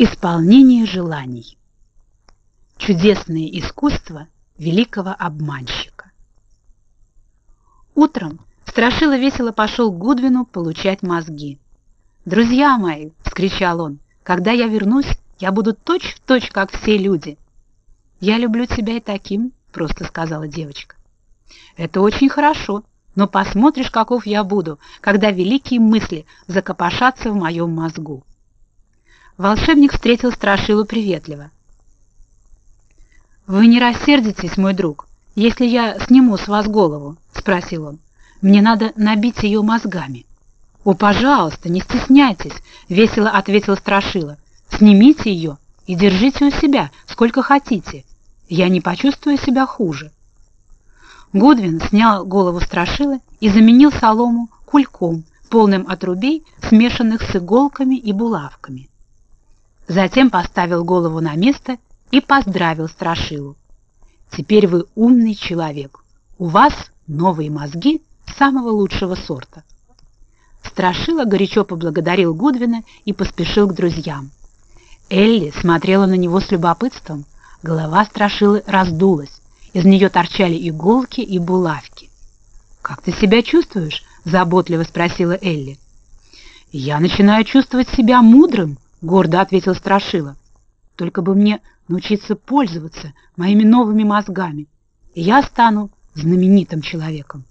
Исполнение желаний. Чудесное искусство великого обманщика. Утром Страшила весело пошел к Гудвину получать мозги. «Друзья мои!» — вскричал он. «Когда я вернусь, я буду точь-в-точь, точь, как все люди». «Я люблю тебя и таким», — просто сказала девочка. «Это очень хорошо, но посмотришь, каков я буду, когда великие мысли закопошатся в моем мозгу». Волшебник встретил Страшилу приветливо. «Вы не рассердитесь, мой друг, если я сниму с вас голову?» — спросил он. «Мне надо набить ее мозгами». «О, пожалуйста, не стесняйтесь!» — весело ответил Страшила. «Снимите ее и держите у себя, сколько хотите. Я не почувствую себя хуже». Гудвин снял голову Страшилы и заменил солому кульком, полным отрубей, смешанных с иголками и булавками. Затем поставил голову на место и поздравил Страшилу. «Теперь вы умный человек. У вас новые мозги самого лучшего сорта». Страшила горячо поблагодарил Гудвина и поспешил к друзьям. Элли смотрела на него с любопытством. Голова Страшилы раздулась. Из нее торчали иголки и булавки. «Как ты себя чувствуешь?» — заботливо спросила Элли. «Я начинаю чувствовать себя мудрым», — гордо ответил Страшила. «Только бы мне научиться пользоваться моими новыми мозгами, и я стану знаменитым человеком».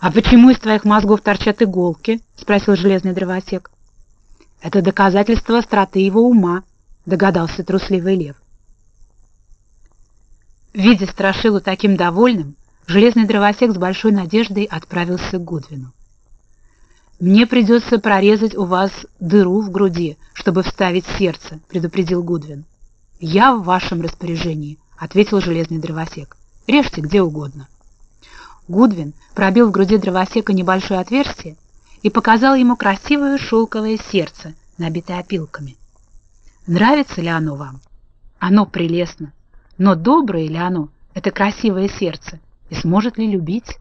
«А почему из твоих мозгов торчат иголки?» — спросил железный дровосек. «Это доказательство остроты его ума», — догадался трусливый лев. Видя Страшилу таким довольным, железный дровосек с большой надеждой отправился к Гудвину. «Мне придется прорезать у вас дыру в груди, чтобы вставить сердце», — предупредил Гудвин. «Я в вашем распоряжении», — ответил железный дровосек. «Режьте где угодно». Гудвин пробил в груди дровосека небольшое отверстие и показал ему красивое шелковое сердце, набитое опилками. «Нравится ли оно вам? Оно прелестно, но доброе ли оно, это красивое сердце, и сможет ли любить?»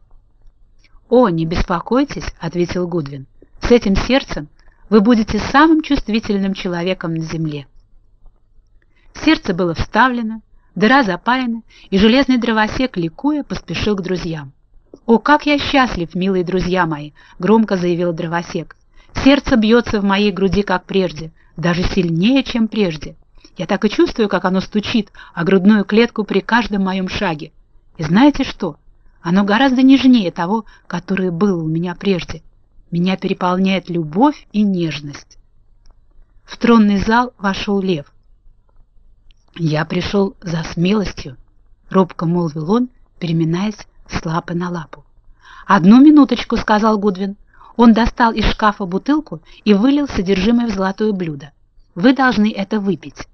«О, не беспокойтесь», — ответил Гудвин. «С этим сердцем вы будете самым чувствительным человеком на земле». Сердце было вставлено, дыра запаяна, и железный дровосек, ликуя, поспешил к друзьям. «О, как я счастлив, милые друзья мои!» — громко заявил дровосек. «Сердце бьется в моей груди, как прежде, даже сильнее, чем прежде. Я так и чувствую, как оно стучит о грудную клетку при каждом моем шаге. И знаете что? Оно гораздо нежнее того, которое было у меня прежде. Меня переполняет любовь и нежность. В тронный зал вошел лев. «Я пришел за смелостью», — робко молвил он, переминаясь с лапы на лапу. «Одну минуточку», — сказал Гудвин. Он достал из шкафа бутылку и вылил содержимое в золотое блюдо. «Вы должны это выпить».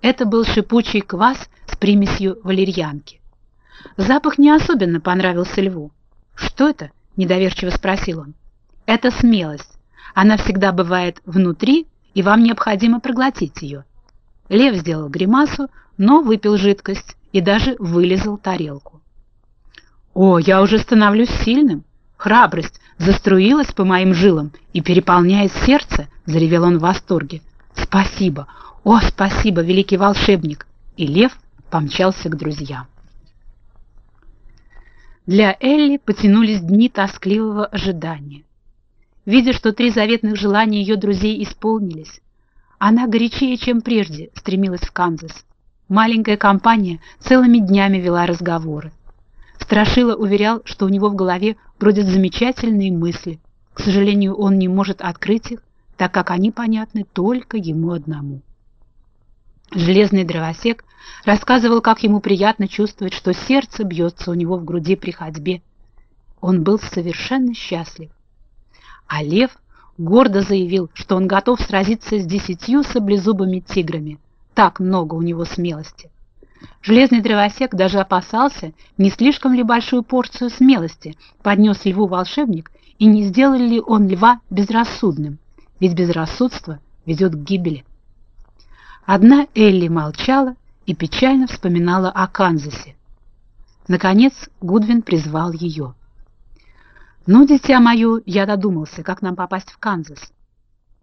Это был шипучий квас с примесью валерьянки. Запах не особенно понравился льву. «Что это?» — недоверчиво спросил он. «Это смелость. Она всегда бывает внутри, и вам необходимо проглотить ее». Лев сделал гримасу, но выпил жидкость и даже вылезал тарелку. «О, я уже становлюсь сильным! Храбрость заструилась по моим жилам и переполняет сердце!» — заревел он в восторге. «Спасибо! О, спасибо, великий волшебник!» И лев помчался к друзьям. Для Элли потянулись дни тоскливого ожидания. Видя, что три заветных желания ее друзей исполнились, она горячее, чем прежде, стремилась в Канзас. Маленькая компания целыми днями вела разговоры. Страшила уверял, что у него в голове бродят замечательные мысли. К сожалению, он не может открыть их, так как они понятны только ему одному. Железный дровосек рассказывал, как ему приятно чувствовать, что сердце бьется у него в груди при ходьбе. Он был совершенно счастлив. А лев гордо заявил, что он готов сразиться с десятью саблезубыми тиграми. Так много у него смелости. Железный дровосек даже опасался, не слишком ли большую порцию смелости поднес льву волшебник, и не сделал ли он льва безрассудным, ведь безрассудство ведет к гибели. Одна Элли молчала и печально вспоминала о Канзасе. Наконец Гудвин призвал ее. «Ну, дитя мое, я додумался, как нам попасть в Канзас».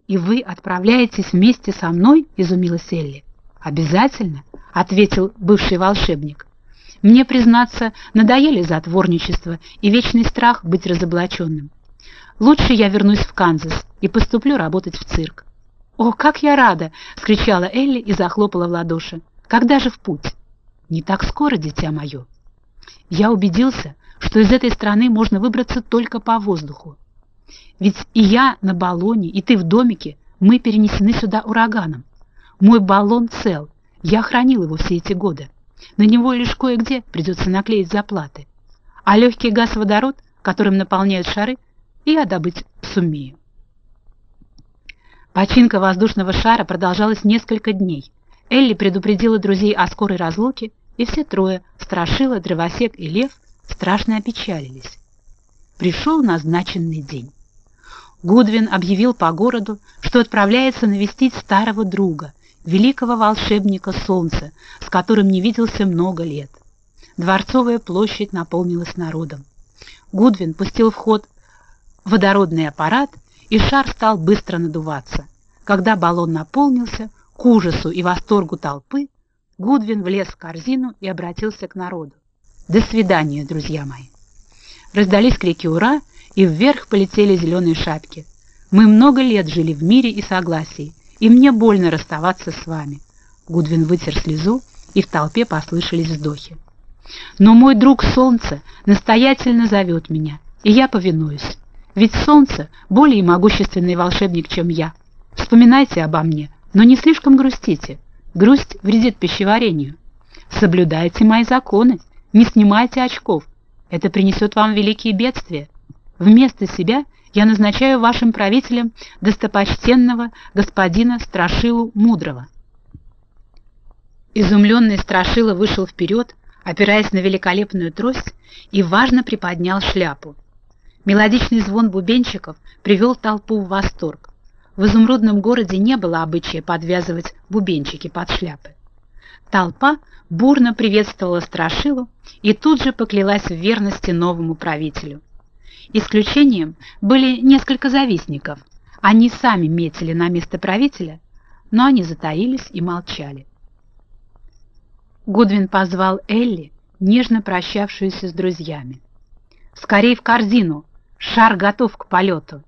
«И вы отправляетесь вместе со мной?» — изумилась Элли. «Обязательно», — ответил бывший волшебник. «Мне, признаться, надоели затворничество и вечный страх быть разоблаченным. Лучше я вернусь в Канзас и поступлю работать в цирк». «О, как я рада!» — скричала Элли и захлопала в ладоши. «Когда же в путь?» «Не так скоро, дитя мое». Я убедился, что из этой страны можно выбраться только по воздуху. Ведь и я на баллоне, и ты в домике, мы перенесены сюда ураганом. Мой баллон цел, я хранил его все эти годы. На него лишь кое-где придется наклеить заплаты. А легкий газ-водород, которым наполняют шары, я добыть сумею. Починка воздушного шара продолжалась несколько дней. Элли предупредила друзей о скорой разлуке, и все трое, Страшила, Дровосек и Лев, страшно опечалились. Пришел назначенный день. Гудвин объявил по городу, что отправляется навестить старого друга, великого волшебника Солнца, с которым не виделся много лет. Дворцовая площадь наполнилась народом. Гудвин пустил в ход водородный аппарат, и шар стал быстро надуваться. Когда баллон наполнился, к ужасу и восторгу толпы, Гудвин влез в корзину и обратился к народу. «До свидания, друзья мои!» Раздались крики «Ура!» и вверх полетели зеленые шапки. Мы много лет жили в мире и согласии, и мне больно расставаться с вами. Гудвин вытер слезу, и в толпе послышались вздохи. Но мой друг Солнце настоятельно зовет меня, и я повинуюсь. Ведь Солнце более могущественный волшебник, чем я. Вспоминайте обо мне, но не слишком грустите. Грусть вредит пищеварению. Соблюдайте мои законы, не снимайте очков. Это принесет вам великие бедствия. Вместо себя я назначаю вашим правителем достопочтенного господина Страшилу Мудрого. Изумленный Страшила вышел вперед, опираясь на великолепную трость, и важно приподнял шляпу. Мелодичный звон бубенчиков привел толпу в восторг. В изумрудном городе не было обычая подвязывать бубенчики под шляпы. Толпа бурно приветствовала Страшилу и тут же поклялась в верности новому правителю. Исключением были несколько завистников. Они сами метили на место правителя, но они затаились и молчали. Гудвин позвал Элли, нежно прощавшуюся с друзьями. «Скорей в корзину! Шар готов к полету!»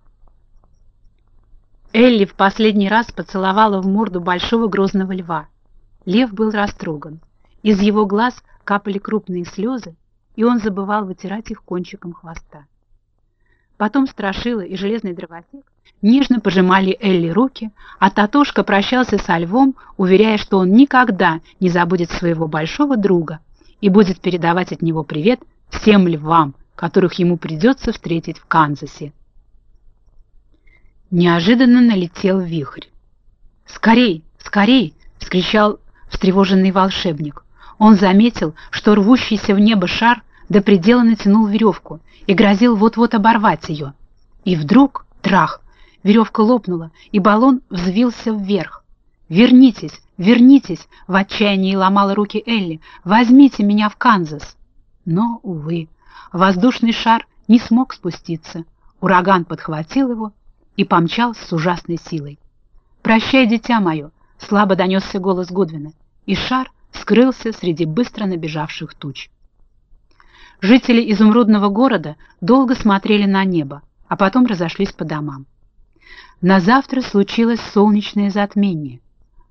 Элли в последний раз поцеловала в морду большого грозного льва. Лев был растроган. Из его глаз капали крупные слезы, и он забывал вытирать их кончиком хвоста. Потом Страшила и Железный Дровосек нежно пожимали Элли руки, а Татошка прощался со львом, уверяя, что он никогда не забудет своего большого друга и будет передавать от него привет всем львам, которых ему придется встретить в Канзасе. Неожиданно налетел вихрь. «Скорей! Скорей!» — вскричал встревоженный волшебник. Он заметил, что рвущийся в небо шар до предела натянул веревку и грозил вот-вот оборвать ее. И вдруг, трах, веревка лопнула, и баллон взвился вверх. «Вернитесь, вернитесь!» — в отчаянии ломала руки Элли. «Возьмите меня в Канзас!» Но, увы, воздушный шар не смог спуститься. Ураган подхватил его и помчался с ужасной силой. «Прощай, дитя мое!» — слабо донесся голос Гудвина, и шар скрылся среди быстро набежавших туч. Жители изумрудного города долго смотрели на небо, а потом разошлись по домам. На завтра случилось солнечное затмение.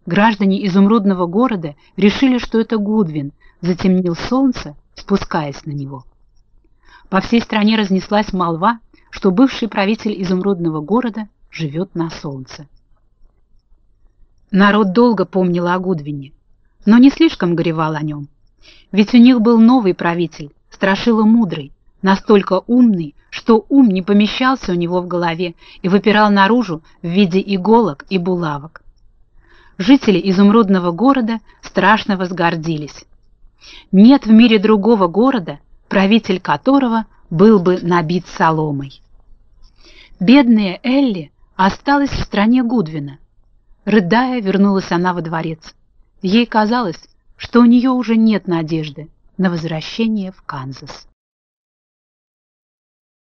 Граждане изумрудного города решили, что это Гудвин затемнил солнце, спускаясь на него. По всей стране разнеслась молва, что бывший правитель изумрудного города живет на солнце. Народ долго помнил о Гудвине, но не слишком горевал о нем. Ведь у них был новый правитель, Страшила мудрый, настолько умный, что ум не помещался у него в голове и выпирал наружу в виде иголок и булавок. Жители изумрудного города страшно возгордились. Нет в мире другого города, правитель которого был бы набит соломой. Бедная Элли осталась в стране Гудвина. Рыдая, вернулась она во дворец. Ей казалось, что у нее уже нет надежды на возвращение в Канзас.